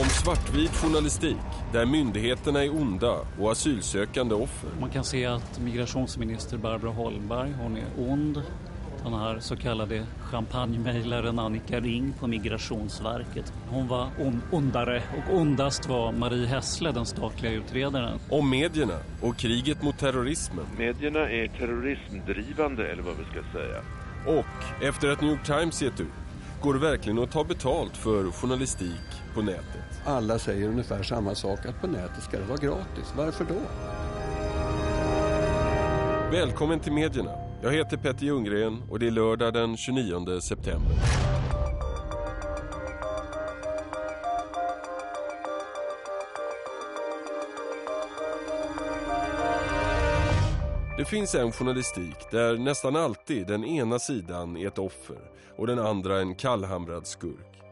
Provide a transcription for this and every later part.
Om svartvit journalistik, där myndigheterna är onda och asylsökande offer. Man kan se att migrationsminister Barbara Holmberg, hon är ond. Den här så kallade champagnemejlaren Annika Ring på Migrationsverket. Hon var on ondare och ondast var Marie Hessle, den statliga utredaren. Om medierna och kriget mot terrorismen. Medierna är terrorismdrivande eller vad vi ska säga. Och efter att New York Times gett ut, går det verkligen att ta betalt för journalistik på nätet? Alla säger ungefär samma sak, att på nätet ska det vara gratis. Varför då? Välkommen till medierna. Jag heter Petter Ljunggren och det är lördag den 29 september. Det finns en journalistik där nästan alltid den ena sidan är ett offer och den andra en kallhamrad skurk.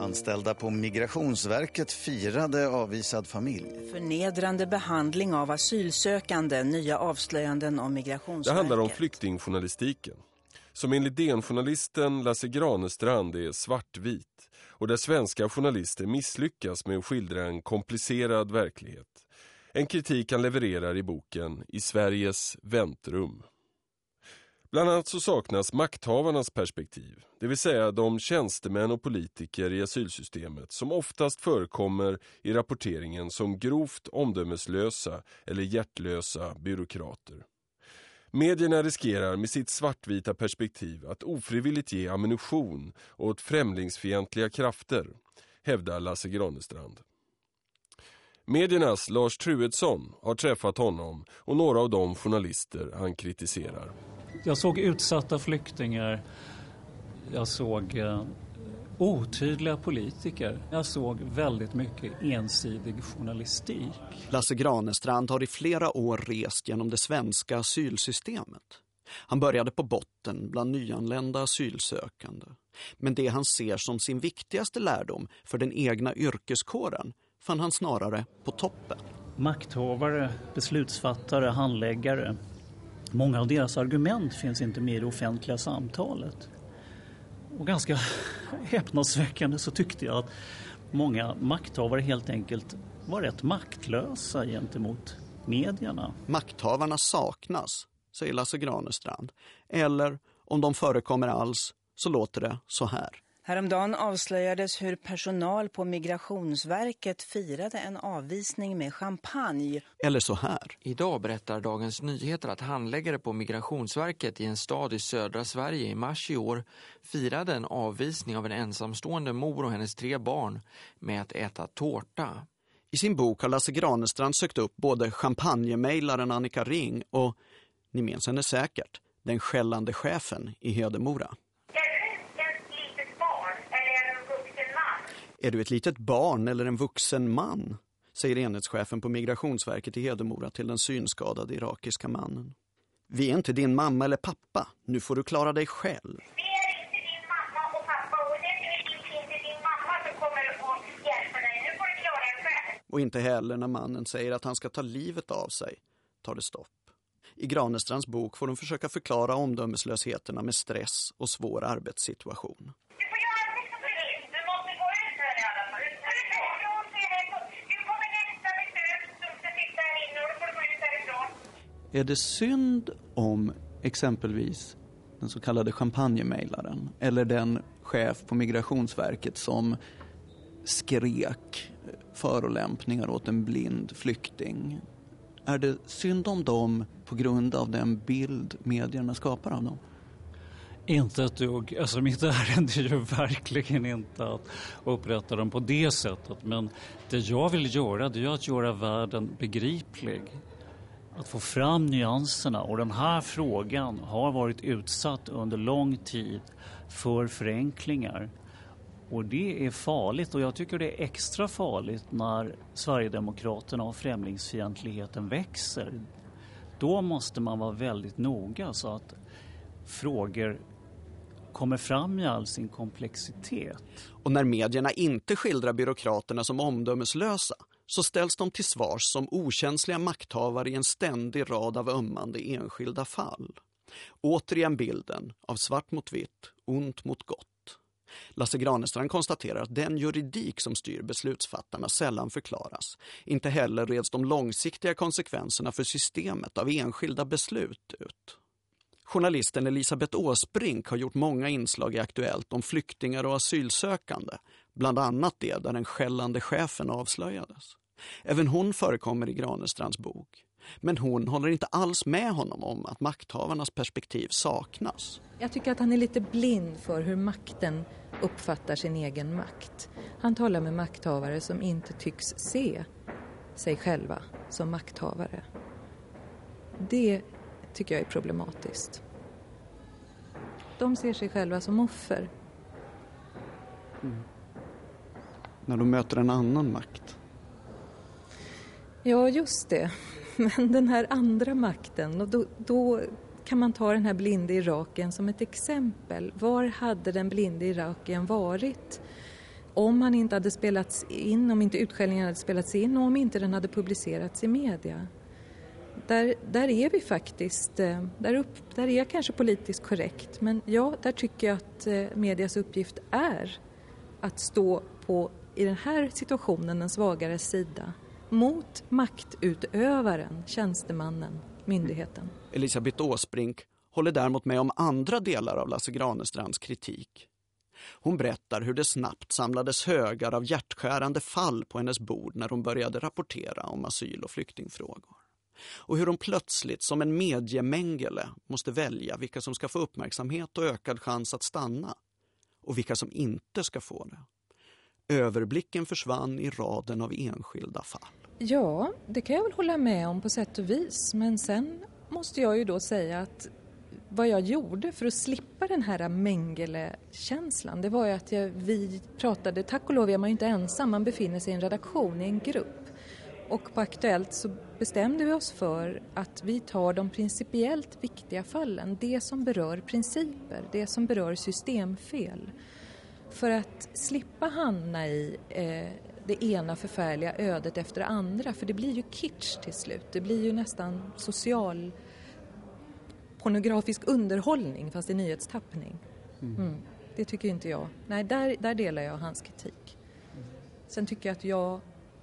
Anställda på Migrationsverket firade avvisad familj. Förnedrande behandling av asylsökande, nya avslöjanden om Det Migrationsverket. handlar om flyktingjournalistiken. Som enligt DN-journalisten Lasse Granestrand är svartvit och där svenska journalister misslyckas med att skildra en komplicerad verklighet. En kritik han levererar i boken I Sveriges väntrum. Bland annat så saknas makthavarnas perspektiv, det vill säga de tjänstemän och politiker i asylsystemet som oftast förekommer i rapporteringen som grovt omdömeslösa eller hjärtlösa byråkrater. Medierna riskerar med sitt svartvita perspektiv att ofrivilligt ge ammunition åt främlingsfientliga krafter, hävdar Lasse Granestrand. Mediernas Lars Truedsson har träffat honom och några av de journalister han kritiserar. Jag såg utsatta flyktingar. Jag såg eh, otydliga politiker. Jag såg väldigt mycket ensidig journalistik. Lasse Granestrand har i flera år rest genom det svenska asylsystemet. Han började på botten bland nyanlända asylsökande. Men det han ser som sin viktigaste lärdom för den egna yrkeskåren fann han snarare på toppen. Makthavare, beslutsfattare, handläggare. Många av deras argument finns inte med i det offentliga samtalet. Och ganska häpnadsväckande så tyckte jag att många makthavare helt enkelt var rätt maktlösa gentemot medierna. Makthavarna saknas, säger Lasse Granestrand. Eller om de förekommer alls så låter det så här. Häromdagen avslöjades hur personal på Migrationsverket firade en avvisning med champagne. Eller så här. Idag berättar Dagens Nyheter att handläggare på Migrationsverket i en stad i södra Sverige i mars i år firade en avvisning av en ensamstående mor och hennes tre barn med att äta tårta. I sin bok har Lasse Granestrand sökt upp både champagnemejlaren Annika Ring och, ni minns henne säkert, den skällande chefen i Hedemora. Är du ett litet barn eller en vuxen man? säger enhetschefen på Migrationsverket i Hedemora till den synskadade irakiska mannen. Vi är inte din mamma eller pappa. Nu får du klara dig själv. Vi är inte din mamma och pappa och definitivt inte din mamma som kommer att hjälpa dig. Nu får du klara dig själv. Och inte heller när mannen säger att han ska ta livet av sig tar det stopp. I Granestrands bok får de försöka förklara omdömeslösheterna med stress och svår arbetssituation. Du får göra precis som du vill. Du måste gå ut här i alla fall. Härifrån ser det på. Nu kommer nästa besök som ska sitta här inne och då får du gå ut härifrån. Är det synd om exempelvis den så kallade champagnemejlaren eller den chef på Migrationsverket som skrek förolämpningar åt en blind flykting? Är det synd om dem på grund av den bild medierna skapar av dem? Inte ett dugg. Alltså mitt ärende är ju verkligen inte att upprätta dem på det sättet. Men det jag vill göra det är att göra världen begriplig. Att få fram nyanserna. Och den här frågan har varit utsatt under lång tid för förenklingar. Och det är farligt och jag tycker det är extra farligt när Sverigedemokraterna och främlingsfientligheten växer. Då måste man vara väldigt noga så att frågor kommer fram i all sin komplexitet. Och när medierna inte skildrar byråkraterna som omdömeslösa så ställs de till svars som okänsliga makthavare i en ständig rad av ömmande enskilda fall. Återigen bilden av svart mot vitt, ont mot gott. Lasse Granestrand konstaterar att den juridik som styr beslutsfattarna sällan förklaras. Inte heller reds de långsiktiga konsekvenserna för systemet av enskilda beslut ut. Journalisten Elisabeth Åsbrink har gjort många inslag i Aktuellt om flyktingar och asylsökande, bland annat det där den skällande chefen avslöjades. Även hon förekommer i Granestrands bok. Men hon håller inte alls med honom om att makthavarnas perspektiv saknas. Jag tycker att han är lite blind för hur makten uppfattar sin egen makt. Han talar med makthavare som inte tycks se sig själva som makthavare. Det tycker jag är problematiskt. De ser sig själva som offer. Mm. När de möter en annan makt. Ja, just det. Men den här andra makten, och då, då kan man ta den här blinde Iraken som ett exempel. Var hade den blinde Iraken varit om han inte hade spelats in, om inte utskällningen hade spelats in och om inte den hade publicerats i media? Där, där är vi faktiskt, eh, där, upp, där är jag kanske politiskt korrekt, men ja, där tycker jag att eh, medias uppgift är att stå på, i den här situationen, den svagare sida mot maktutövaren, tjänstemannen, myndigheten. Elisabeth Åsbrink håller däremot med om andra delar av Lasse Granestrands kritik. Hon berättar hur det snabbt samlades högar av hjärtskärande fall på hennes bord när hon började rapportera om asyl- och flyktingfrågor. Och hur hon plötsligt som en mediemängele måste välja vilka som ska få uppmärksamhet och ökad chans att stanna och vilka som inte ska få det. Överblicken försvann i raden av enskilda fall. Ja, det kan jag väl hålla med om på sätt och vis. Men sen måste jag ju då säga att vad jag gjorde för att slippa den här Mengele-känslan, det var ju att jag, vi pratade, tack och lov är man ju inte ensam, man befinner sig i en redaktion, i en grupp. Och på Aktuellt så bestämde vi oss för att vi tar de principiellt viktiga fallen, det som berör principer, det som berör systemfel. För att slippa hamna i eh, det ena förfärliga ödet efter det andra, för det blir ju kitsch till slut. Det blir ju nästan social pornografisk underhållning fast i nyhetstappning. Mm. Mm. Det tycker inte jag. Nej, där, där delar jag hans kritik. Sen tycker jag att jag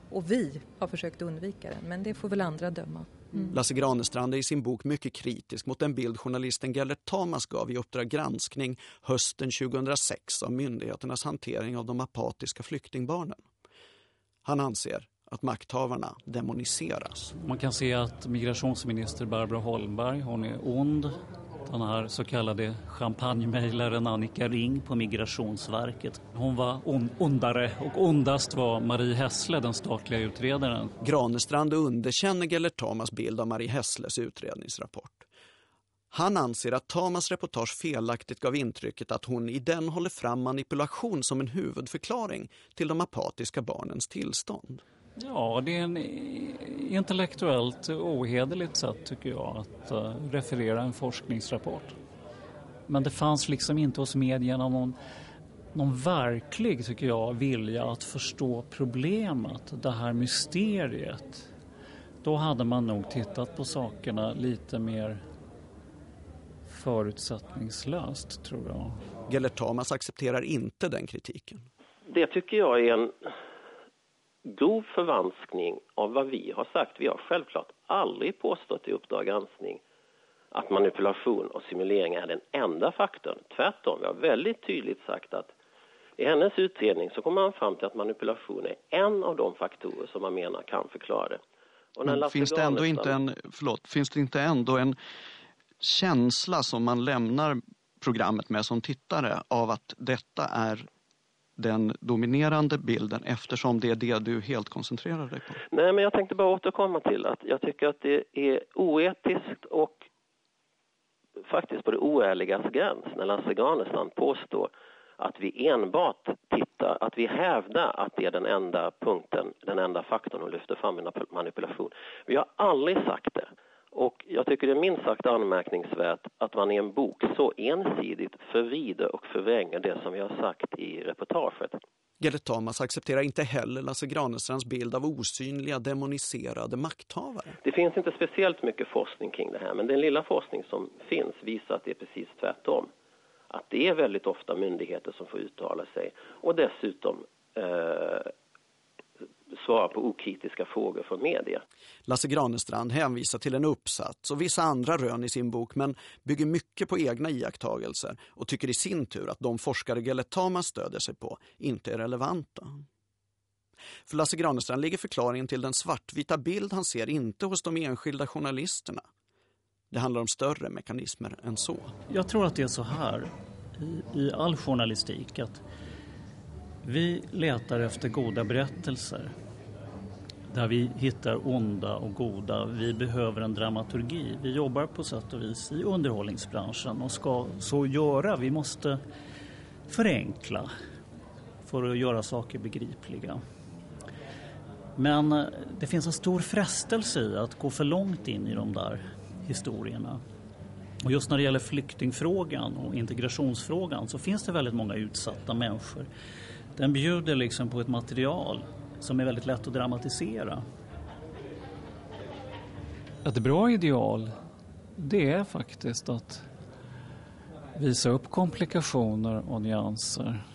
och vi har försökt undvika den, men det får väl andra döma. Mm. Lasse Granestrand är i sin bok mycket kritisk mot den bild journalisten Gellert Thomas gav i Uppdrag granskning hösten 2006 av myndigheternas hantering av de apatiska flyktingbarnen. Han anser att makthavarna demoniseras. Man kan se att migrationsminister Barbara Holmberg, hon är ond. Den här så kallade champagnemejlaren Annika Ring på Migrationsverket. Hon var on ondare och ondast var Marie Hessle, den statliga utredaren. Granestrand underkänner Gellert Thomas bild av Marie Hessles utredningsrapport. Han anser att Tamas reportage felaktigt gav intrycket att hon i den håller fram manipulation som en huvudförklaring till de apatiska barnens tillstånd. Ja, det är en eh, intellektuellt ohederligt sätt tycker jag att eh, referera en forskningsrapport. Men det fanns liksom inte hos medierna någon, någon verklig, tycker jag, vilja att förstå problemet, det här mysteriet. Då hade man nog tittat på sakerna lite mer förutsättningslöst, tror jag. Gellert Tamas accepterar inte den kritiken. Det tycker jag är en grov förvanskning av vad vi har sagt. Vi har självklart aldrig påstått i Uppdrag granskning att manipulation och simulering är den enda faktorn. Tvärtom, vi har väldigt tydligt sagt att i hennes utredning så kommer man fram till att manipulation är en av de faktorer som man menar kan förklara det. Men finns det ändå inte en, förlåt, finns det inte ändå en känsla som man lämnar programmet med som tittare av att detta är den dominerande bilden eftersom det är det du helt koncentrerar dig på? Nej, men jag tänkte bara återkomma till att jag tycker att det är oetiskt och faktiskt på det oärligas gräns när Lasse Granestam påstår att vi enbart tittar, att vi hävdar att det är den enda punkten, den enda faktorn och lyfter fram i manipulation. Vi har aldrig sagt det. Och jag tycker det är minst sagt anmärkningsvärt att man i en bok så ensidigt förvrider och förvränger det som vi har sagt i reportaget. Gellert Thomas accepterar inte heller Lasse Granestrands bild av osynliga, demoniserade makthavare. Det finns inte speciellt mycket forskning kring det här, men den lilla forskning som finns visar att det är precis tvärtom. att det är väldigt ofta myndigheter som får uttala sig och dessutom eh, svara på okritiska frågor från media. Lasse Granestrand hänvisar till en uppsats och vissa andra rön i sin bok men bygger mycket på egna iakttagelser och tycker i sin tur att de forskare Gellet Tamas stöder sig på inte är relevanta. För Lasse Granestrand ligger förklaringen till den svartvita bild han ser inte hos de enskilda journalisterna. Det handlar om större mekanismer än så. Jag tror att det är så här i, i all journalistik att vi letar efter goda berättelser där vi hittar onda och goda. Vi behöver en dramaturgi. Vi jobbar på sätt och vis i underhållningsbranschen och ska så göra. Vi måste förenkla för att göra saker begripliga. Men eh, det finns en stor frestelse i att gå för långt in i de där historierna. Och just när det gäller flyktingfrågan och integrationsfrågan så finns det väldigt många utsatta människor. Den bjuder liksom på ett material som är väldigt lätt att dramatisera. Ett bra ideal det är faktiskt att visa upp komplikationer och nyanser.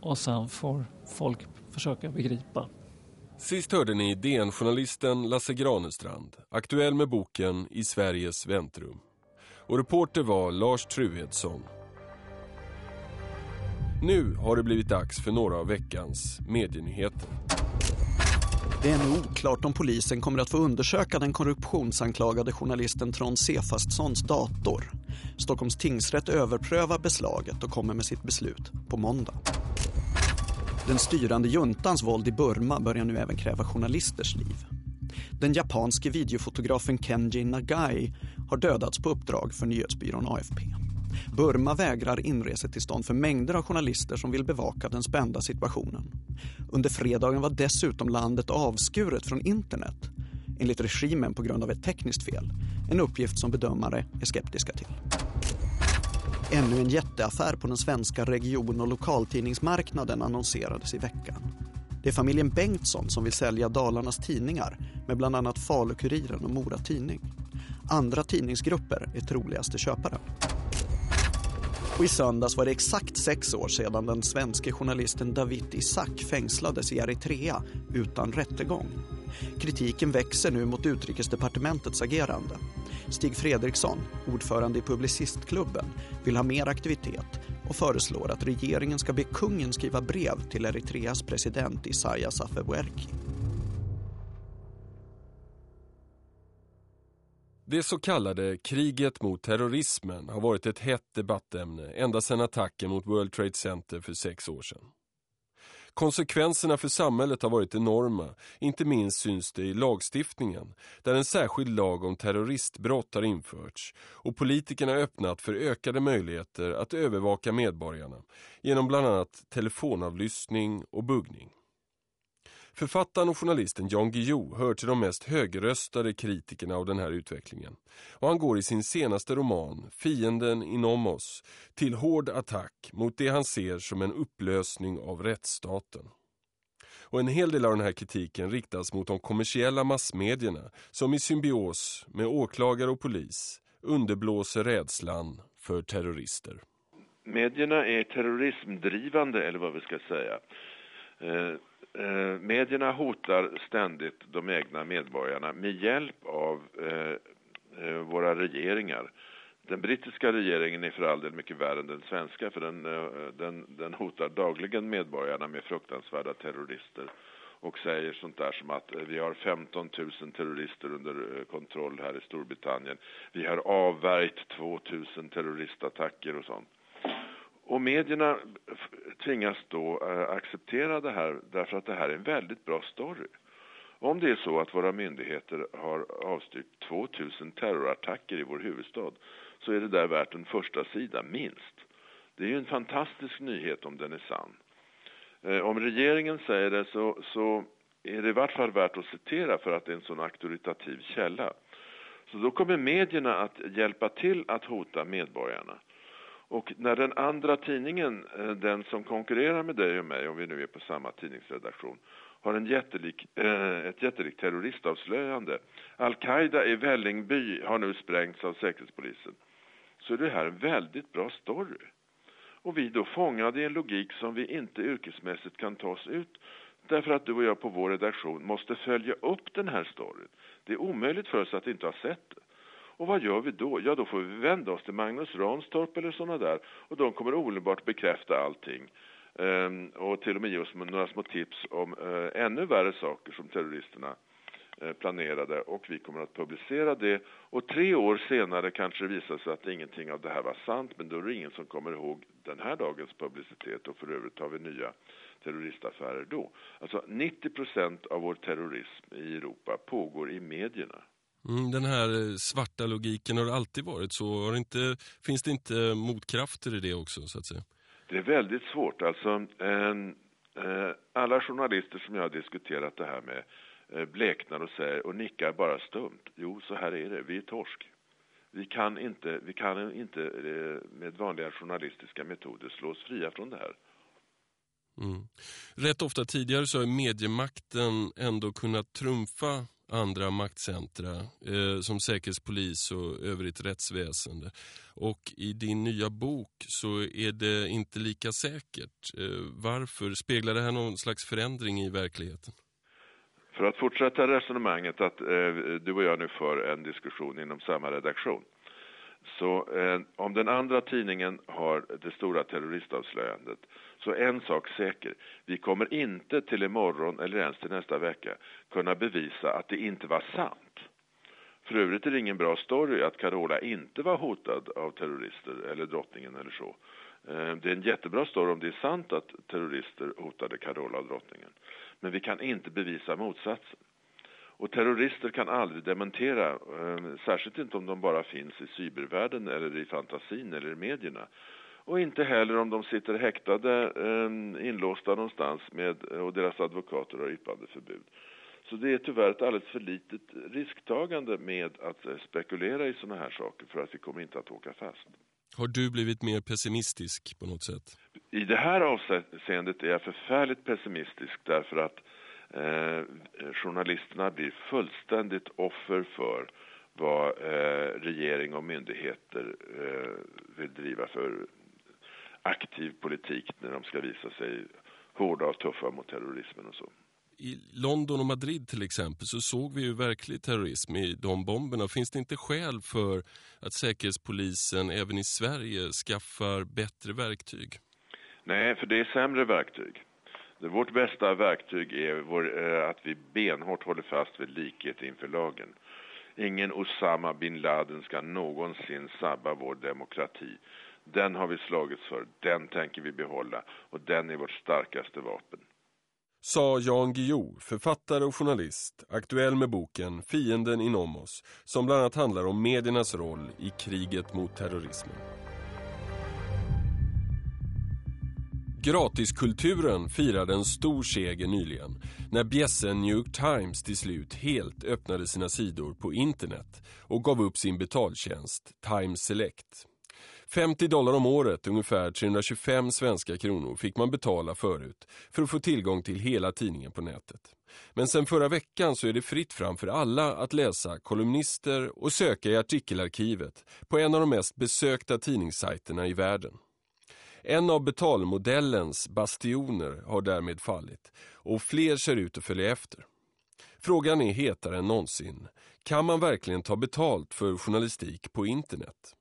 Och sen får folk försöka begripa. Sist hörde ni DN-journalisten Lasse Granestrand, aktuell med boken I Sveriges väntrum. Och reporter var Lars Truedsson. Nu har det blivit dags för några av veckans medienyheter. Det är ännu oklart om polisen kommer att få undersöka den korruptionsanklagade journalisten Trond Sefastssons dator. Stockholms tingsrätt överprövar beslaget och kommer med sitt beslut på måndag. Den styrande juntans våld i Burma börjar nu även kräva journalisters liv. Den japanske videofotografen Kenji Nagai har dödats på uppdrag för nyhetsbyrån AFP. Burma vägrar inresetillstånd för mängder av journalister som vill bevaka den spända situationen. Under fredagen var dessutom landet avskuret från internet, enligt regimen på grund av ett tekniskt fel. En uppgift som bedömare är skeptiska till. Ännu en jätteaffär på den svenska region- och lokaltidningsmarknaden annonserades i veckan. Det är familjen Bengtsson som vill sälja Dalarnas tidningar med bland annat Falukuriren och Mora Tidning. Andra tidningsgrupper är troligaste köpare. Och i söndags var det exakt sex år sedan den svenska journalisten David Isak fängslades i Eritrea utan rättegång. Kritiken växer nu mot utrikesdepartementets agerande. Stig Fredriksson, ordförande i Publicistklubben, vill ha mer aktivitet och föreslår att regeringen ska be kungen skriva brev till Eritreas president Isaias Afewerki. Det så kallade kriget mot terrorismen har varit ett hett debattämne ända sedan attacken mot World Trade Center för sex år sedan. Konsekvenserna för samhället har varit enorma, inte minst syns det i lagstiftningen, där en särskild lag om terroristbrott har införts och politikerna öppnat för ökade möjligheter att övervaka medborgarna genom bland annat telefonavlyssning och buggning. Författaren och journalisten Jan Guillou hör till de mest högröstade kritikerna av den här utvecklingen. Och han går i sin senaste roman, Fienden inom oss, till hård attack mot det han ser som en upplösning av rättsstaten. Och en hel del av den här kritiken riktas mot de kommersiella massmedierna som i symbios med åklagare och polis underblåser rädslan för terrorister. Medierna är terrorismdrivande eller vad vi ska säga. Eh, Eh, medierna hotar ständigt de egna medborgarna med hjälp av eh, eh, våra regeringar. Den brittiska regeringen är för all del mycket värre än den svenska för den, eh, den, den hotar dagligen medborgarna med fruktansvärda terrorister och säger sånt där som att eh, vi har 15 000 terrorister under eh, kontroll här i Storbritannien. Vi har avvärjt 2 000 terroristattacker och sånt. Och medierna tvingas då eh, acceptera det här därför att det här är en väldigt bra story. Om det är så att våra myndigheter har avstyrt 2000 terrorattacker i vår huvudstad så är det där värt en första sida, minst. Det är ju en fantastisk nyhet om den är sann. Eh, om regeringen säger det så, så är det i vart fall värt att citera för att det är en sån auktoritativ källa. Så då kommer medierna att hjälpa till att hota medborgarna. Och när den andra tidningen, eh, den som konkurrerar med dig och mig, om vi nu är på samma tidningsredaktion, har en jättelik, eh, ett jättelikt terroristavslöjande. Al-Qaida i Vällingby har nu sprängts av Säkerhetspolisen. så är det här en väldigt bra story. Och vi då fångade i en logik som vi inte yrkesmässigt kan ta oss ut därför att du och jag på vår redaktion måste följa upp den här storyn. Det är omöjligt för oss att inte ha sett det. Och vad gör vi då? Ja, då får vi vända oss till Magnus Ranstorp eller såna där och de kommer omedelbart bekräfta allting. Ehm, och till och med ge oss några små tips om eh, ännu värre saker som terroristerna eh, planerade och vi kommer att publicera det. Och tre år senare kanske det visar sig att ingenting av det här var sant men då är det ingen som kommer ihåg den här dagens publicitet och för övrigt har vi nya terroristaffärer då. Alltså 90 procent av vår terrorism i Europa pågår i medierna. Mm, den här svarta logiken har alltid varit så. Har inte, finns det inte motkrafter i det också så att säga? Det är väldigt svårt. Alltså, eh, alla journalister som jag har diskuterat det här med eh, bleknar och säger och nickar bara stumt. Jo, så här är det. Vi är torsk. Vi kan inte, vi kan inte eh, med vanliga journalistiska metoder slå oss fria från det här. Mm. Rätt ofta tidigare så har mediemakten ändå kunnat trumfa andra maktcentra eh, som säkerhetspolis och övrigt rättsväsende. Och i din nya bok så är det inte lika säkert. Eh, varför? Speglar det här någon slags förändring i verkligheten? För att fortsätta resonemanget att eh, du och jag nu för en diskussion inom samma redaktion. Så eh, om den andra tidningen har det stora terroristavslöjandet så en sak säker, vi kommer inte till imorgon eller ens till nästa vecka kunna bevisa att det inte var sant. För övrigt är det ingen bra story att Carola inte var hotad av terrorister eller drottningen eller så. Eh, det är en jättebra story om det är sant att terrorister hotade Carola och drottningen. Men vi kan inte bevisa motsatsen. Och terrorister kan aldrig dementera, eh, särskilt inte om de bara finns i cybervärlden eller i fantasin eller i medierna. Och inte heller om de sitter häktade, eh, inlåsta någonstans med, och deras advokater har yppandeförbud. Så det är tyvärr ett alldeles för litet risktagande med att eh, spekulera i sådana här saker för att vi kommer inte att åka fast. Har du blivit mer pessimistisk på något sätt? I det här avseendet är jag förfärligt pessimistisk därför att eh, journalisterna blir fullständigt offer för vad eh, regering och myndigheter eh, vill driva för aktiv politik när de ska visa sig hårda och tuffa mot terrorismen och så. I London och Madrid till exempel så såg vi ju verklig terrorism i de bomberna. Finns det inte skäl för att säkerhetspolisen även i Sverige skaffar bättre verktyg? Nej, för det är sämre verktyg. Vårt bästa verktyg är vår, eh, att vi benhårt håller fast vid likhet inför lagen. Ingen Osama bin Laden ska någonsin sabba vår demokrati. Den har vi slagits för, den tänker vi behålla och den är vårt starkaste vapen. Sa Jan Guillou, författare och journalist, aktuell med boken Fienden inom oss, som bland annat handlar om mediernas roll i kriget mot terrorismen. Gratiskulturen firade en stor seger nyligen när bjässen New York Times till slut helt öppnade sina sidor på internet och gav upp sin betaltjänst Times Select. 50 dollar om året, ungefär 325 svenska kronor, fick man betala förut för att få tillgång till hela tidningen på nätet. Men sen förra veckan så är det fritt fram för alla att läsa kolumnister och söka i artikelarkivet på en av de mest besökta tidningssajterna i världen. En av betalmodellens bastioner har därmed fallit och fler ser ut att följa efter. Frågan är hetare än någonsin. Kan man verkligen ta betalt för journalistik på internet?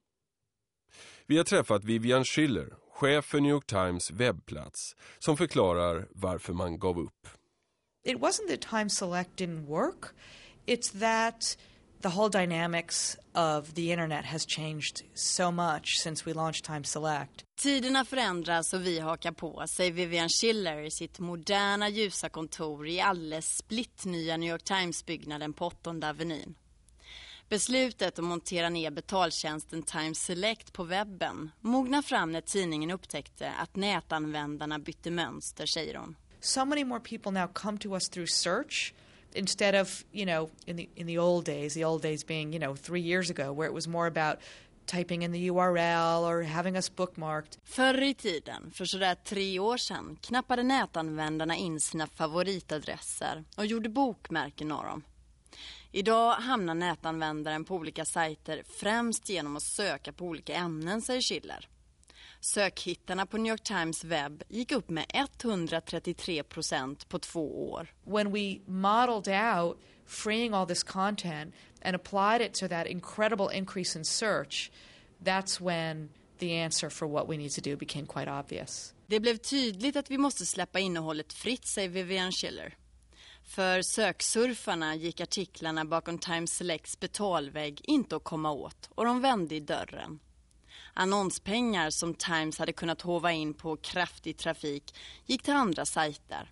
Vi har träffat Vivian Schiller, chef för New York Times webbplats, som förklarar varför man gav upp. It wasn't that Time Select didn't work. It's that the whole dynamics of the internet has changed so much since we launched Time Select. Tiderna förändras och vi hakar på, säger Vivian Schiller i sitt moderna ljusa kontor i alldeles splittnya New York Times-byggnaden på 8 Avenyn. Beslutet att montera ner betaltjänsten Time Select på webben mognar fram när tidningen upptäckte att nätanvändarna bytte mönster, säger hon. So many more people now come to us through search instead of, you know, in the in the old days, the old days being, you know, three years ago where it was more about typing in the URL or having us bookmarked. Förr i tiden, för sådär tre år sedan, knappade nätanvändarna in sina favoritadresser och gjorde bokmärken av dem. Idag hamnar nätanvändaren på olika sajter främst genom att söka på olika ämnen, säger Schiller. Sökhittarna på New York Times webb gick upp med 133 procent på två år. When we modeled out freeing all this content and applied it to that incredible increase in search, that's when the answer for what we need to do became quite obvious. Det blev tydligt att vi måste släppa innehållet fritt, säger Vivian Schiller. För söksurfarna gick artiklarna bakom Times Selects betalvägg inte att komma åt och de vände i dörren. Annonspengar som Times hade kunnat hova in på kraftig trafik gick till andra sajter.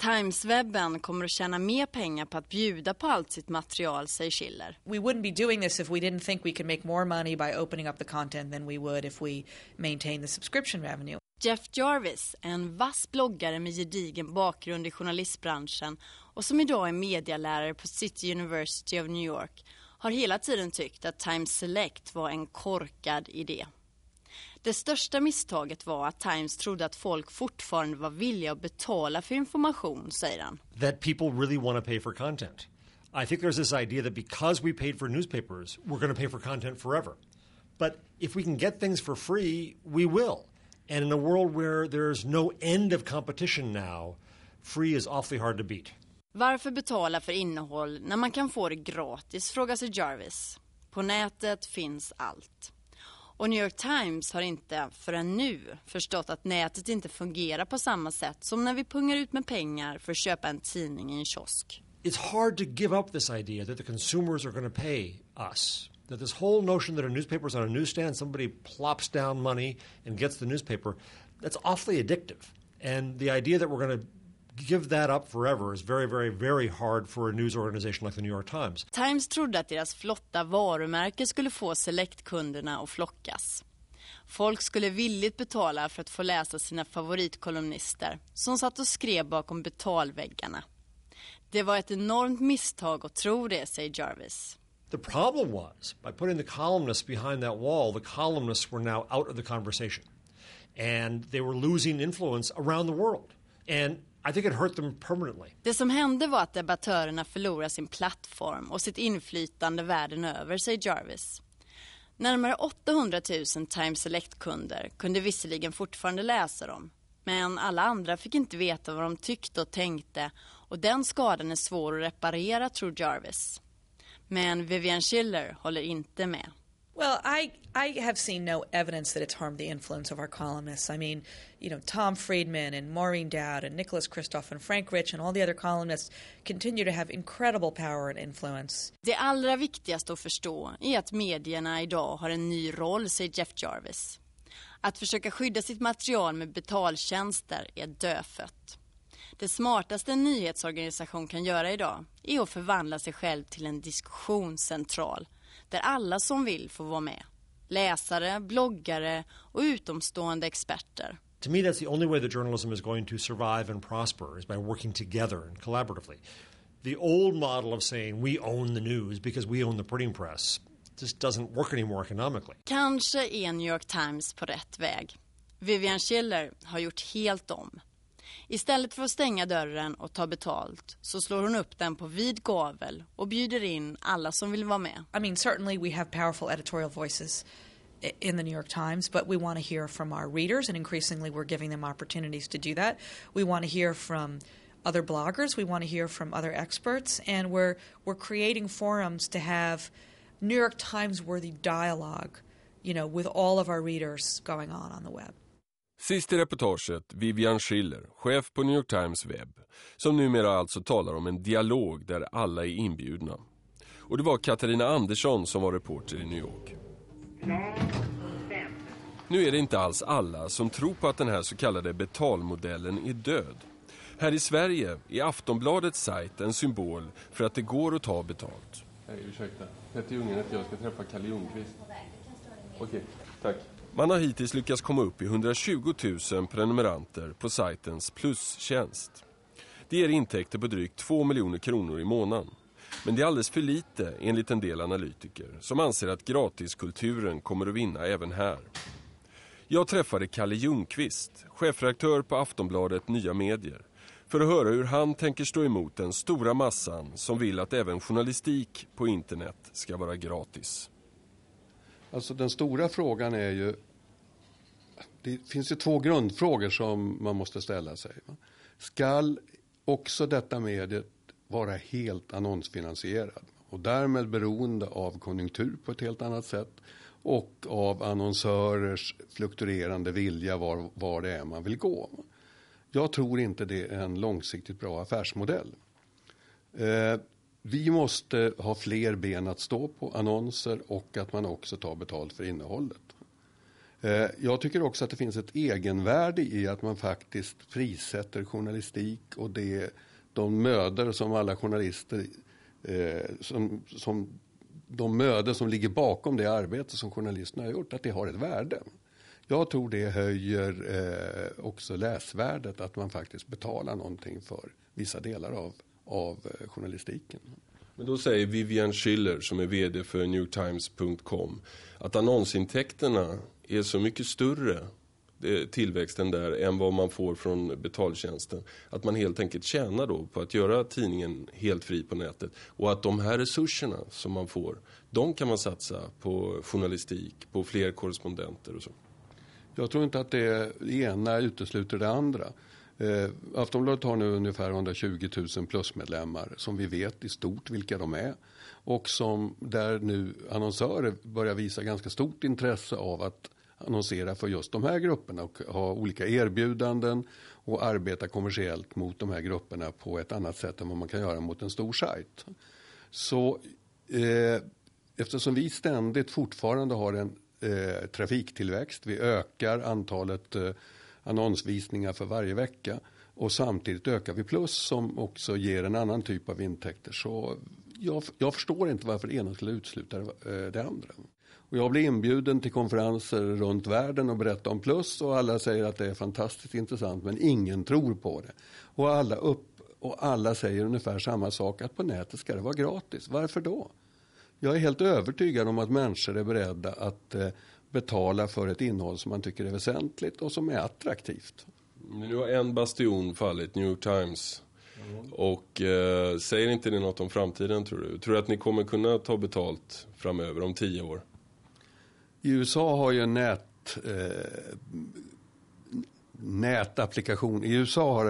Timeswebben kommer att tjäna mer pengar på att bjuda på allt sitt material, säger Schiller. We wouldn't be doing this if we didn't think we could make more money by opening up the content than we would if we maintained the subscription revenue. Jeff Jarvis, en vass bloggare med gedigen bakgrund i journalistbranschen och som idag är medialärare på City University of New York, har hela tiden tyckt att Times Select var en korkad idé. Det största misstaget var att Times trodde att folk fortfarande var villiga att betala för information, säger han. That people really want to pay for content. I think there's this idea that because we paid for newspapers, we're going to pay for content forever. But if we can get things for free, we will. And in a world where there's no end of competition now, free is awfully hard to beat. Varför betala för innehåll när man kan få det gratis, frågar sig Jarvis. På nätet finns allt. Och New York Times har inte förrän nu förstått att nätet inte fungerar på samma sätt som när vi pungar ut med pengar för att köpa en tidning i en kiosk. It's hard to give up this idea that the consumers are going to pay us. That this whole notion that a newspaper's on a newsstand, somebody plops down money and gets the newspaper, that's awfully addictive. And the idea that we're going to give that up forever is very, very, very hard for a news organization like the New York Times. Times trodde att deras flotta varumärke skulle få Select-kunderna att flockas. Folk skulle villigt betala för att få läsa sina favoritkolumnister som satt och skrev bakom betalväggarna. Det var ett enormt misstag att tro det, säger Jarvis. The problem was, by putting the columnists behind that wall, the columnists were now out of the conversation. And they were losing influence around the world. And I think it hurt them permanently. Det som hände var att debattörerna förlorade sin plattform och sitt inflytande världen över, säger Jarvis. Närmare 800 000 Times Select-kunder kunde visserligen fortfarande läsa dem. Men alla andra fick inte veta vad de tyckte och tänkte och den skadan är svår att reparera, tror Jarvis. Men Vivian Schiller håller inte med. Well, I I have seen no evidence that it's harmed the influence of our columnists. I mean, you know, Tom Friedman and Maureen Dowd and Nicholas Kristof and Frank Rich and all the other columnists continue to have incredible power and influence. Det allra viktigaste att förstå är att medierna idag har en ny roll, säger Jeff Jarvis. Att försöka skydda sitt material med betaltjänster är dödfött. Det smartaste en nyhetsorganisation kan göra idag är att förvandla sig själv till en diskussionscentral där alla som vill får vara med. Läsare, bloggare och utomstående experter. To me, that's the only way that journalism is going to survive and prosper is by working together and collaboratively. The old model of saying we own the news because we own the printing press just doesn't work anymore economically. Kanske är New York Times på rätt väg. Vivian Schiller har gjort helt om. Istället för att stänga dörren och ta betalt så slår hon upp den på vid gavel och bjuder in alla som vill vara med. I mean, certainly we have powerful editorial voices in the New York Times, but we want to hear from our readers, and increasingly we're giving them opportunities to do that. We want to hear from other bloggers, we want to hear from other experts, and we're we're creating forums to have New York Times worthy dialogue, you know, with all of our readers going on on the web. Sist i reportaget Vivian Schiller, chef på New York Times webb, som numera alltså talar om en dialog där alla är inbjudna. Och det var Katarina Andersson som var reporter i New York. Nu är det inte alls alla som tror på att den här så kallade betalmodellen är död. Här i Sverige är Aftonbladets sajt en symbol för att det går att ta betalt. Nej, ursäkta. Petter Ljunggren heter jag. ska träffa Kalle Ljungqvist. Okej, tack. Man har hittills lyckats komma upp i 120 000 prenumeranter på sajtens plustjänst. Det ger intäkter på drygt 2 miljoner kronor i månaden. Men det är alldeles för lite enligt en del analytiker som anser att gratiskulturen kommer att vinna även här. Jag träffade Kalle Ljungqvist, chefredaktör på Aftonbladet Nya Medier, för att höra hur han tänker stå emot den stora massan som vill att även journalistik på internet ska vara gratis. Alltså den stora frågan är ju... Det finns ju två grundfrågor som man måste ställa sig. Skall också detta mediet vara helt annonsfinansierad och därmed beroende av konjunktur på ett helt annat sätt och av annonsörers fluktuerande vilja var, var det är man vill gå. Jag tror inte det är en långsiktigt bra affärsmodell. Eh, vi måste ha fler ben att stå på, annonser och att man också tar betalt för innehållet. Eh, jag tycker också att det finns ett egenvärde i att man faktiskt prissätter journalistik och det, de mödor som alla journalister, eh, som, som, de mödor som ligger bakom det arbete som journalisterna har gjort, att det har ett värde. Jag tror det höjer eh, också läsvärdet att man faktiskt betalar någonting för vissa delar av, av eh, journalistiken. Men då säger Vivian Schiller som är vd för newtimes.com att annonsintäkterna är så mycket större eh, tillväxten där än vad man får från betaltjänsten. Att man helt enkelt tjänar då på att göra tidningen helt fri på nätet. Och att de här resurserna som man får, de kan man satsa på journalistik, på fler korrespondenter och så. Jag tror inte att det ena utesluter det andra. Eh, Aftonbladet har nu ungefär 120 000 plusmedlemmar som vi vet i stort vilka de är. Och som där nu annonsörer börjar visa ganska stort intresse av att annonsera för just de här grupperna och ha olika erbjudanden och arbeta kommersiellt mot de här grupperna på ett annat sätt än vad man kan göra mot en stor sajt. Så eh, eftersom vi ständigt fortfarande har en eh, trafiktillväxt, vi ökar antalet eh, annonsvisningar för varje vecka och samtidigt ökar vi plus som också ger en annan typ av intäkter. Så jag, jag förstår inte varför det ena skulle utesluta det, det andra. Och jag blir inbjuden till konferenser runt världen och berättar om plus och alla säger att det är fantastiskt intressant men ingen tror på det. Och alla, upp, och alla säger ungefär samma sak att på nätet ska det vara gratis. Varför då? Jag är helt övertygad om att människor är beredda att eh, betala för ett innehåll som man tycker är väsentligt och som är attraktivt. Nu har en bastion fallit, New York Times. Mm. Och eh, säger inte det något om framtiden tror du? Tror du att ni kommer kunna ta betalt framöver om tio år? I USA har ju en nät, eh, nätapplikation. I USA har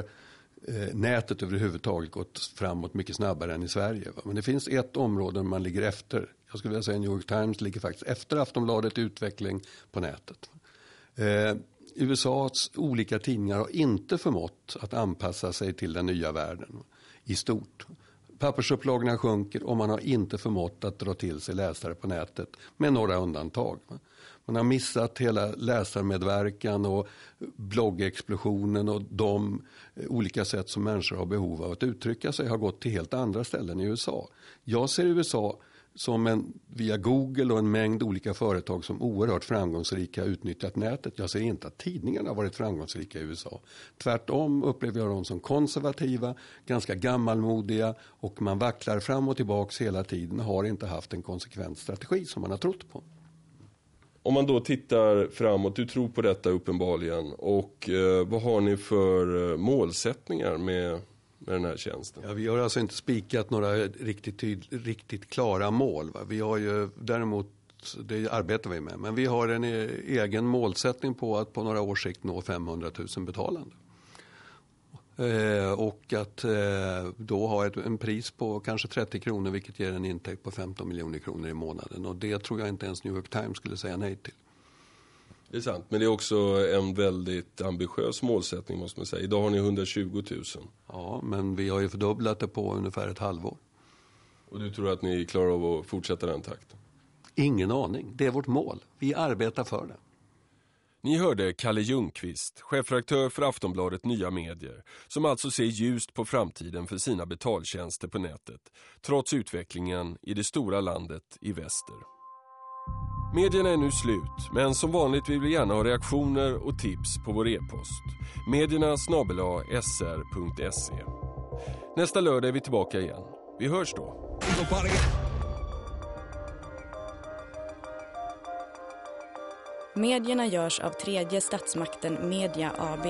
eh, nätet överhuvudtaget gått framåt mycket snabbare än i Sverige. Va? Men det finns ett område där man ligger efter. Jag skulle vilja säga New York Times ligger faktiskt efter Aftonbladet i utveckling på nätet. Eh, USAs olika tidningar har inte förmått att anpassa sig till den nya världen i stort. Pappersupplagorna sjunker och man har inte förmått att dra till sig läsare på nätet med några undantag. Man har missat hela läsarmedverkan och bloggexplosionen och de eh, olika sätt som människor har behov av att uttrycka sig har gått till helt andra ställen i USA. Jag ser USA som en, via Google och en mängd olika företag som oerhört framgångsrika utnyttjat nätet. Jag ser inte att tidningarna har varit framgångsrika i USA. Tvärtom upplever jag dem som konservativa, ganska gammalmodiga och man vacklar fram och tillbaks hela tiden och har inte haft en konsekvent strategi som man har trott på. Om man då tittar framåt, du tror på detta uppenbarligen och eh, vad har ni för eh, målsättningar med med den här tjänsten? Ja, vi har alltså inte spikat några riktigt, riktigt klara mål. Va? Vi har ju däremot det arbetar vi med. Men vi har en e-, egen målsättning på att på några års sikt nå 500 000 betalande. Eh, och att eh, då ha ett, en pris på kanske 30 kronor vilket ger en intäkt på 15 miljoner kronor i månaden. Och det tror jag inte ens New York Times skulle säga nej till. Det är sant, men det är också en väldigt ambitiös målsättning måste man säga. Idag har ni 120 000. Ja, men vi har ju fördubblat det på ungefär ett halvår. Och du tror att ni klarar av att fortsätta den takten? Ingen aning. Det är vårt mål. Vi arbetar för det. Ni hörde Kalle Ljungqvist, chefredaktör för Aftonbladet Nya Medier, som alltså ser ljust på framtiden för sina betaltjänster på nätet, trots utvecklingen i det stora landet i väster. Medierna är nu slut, men som vanligt vill vi gärna ha reaktioner och tips på vår e-post. Medierna sr.se. Nästa lördag är vi tillbaka igen. Vi hörs då. Medierna görs av tredje statsmakten Media AB.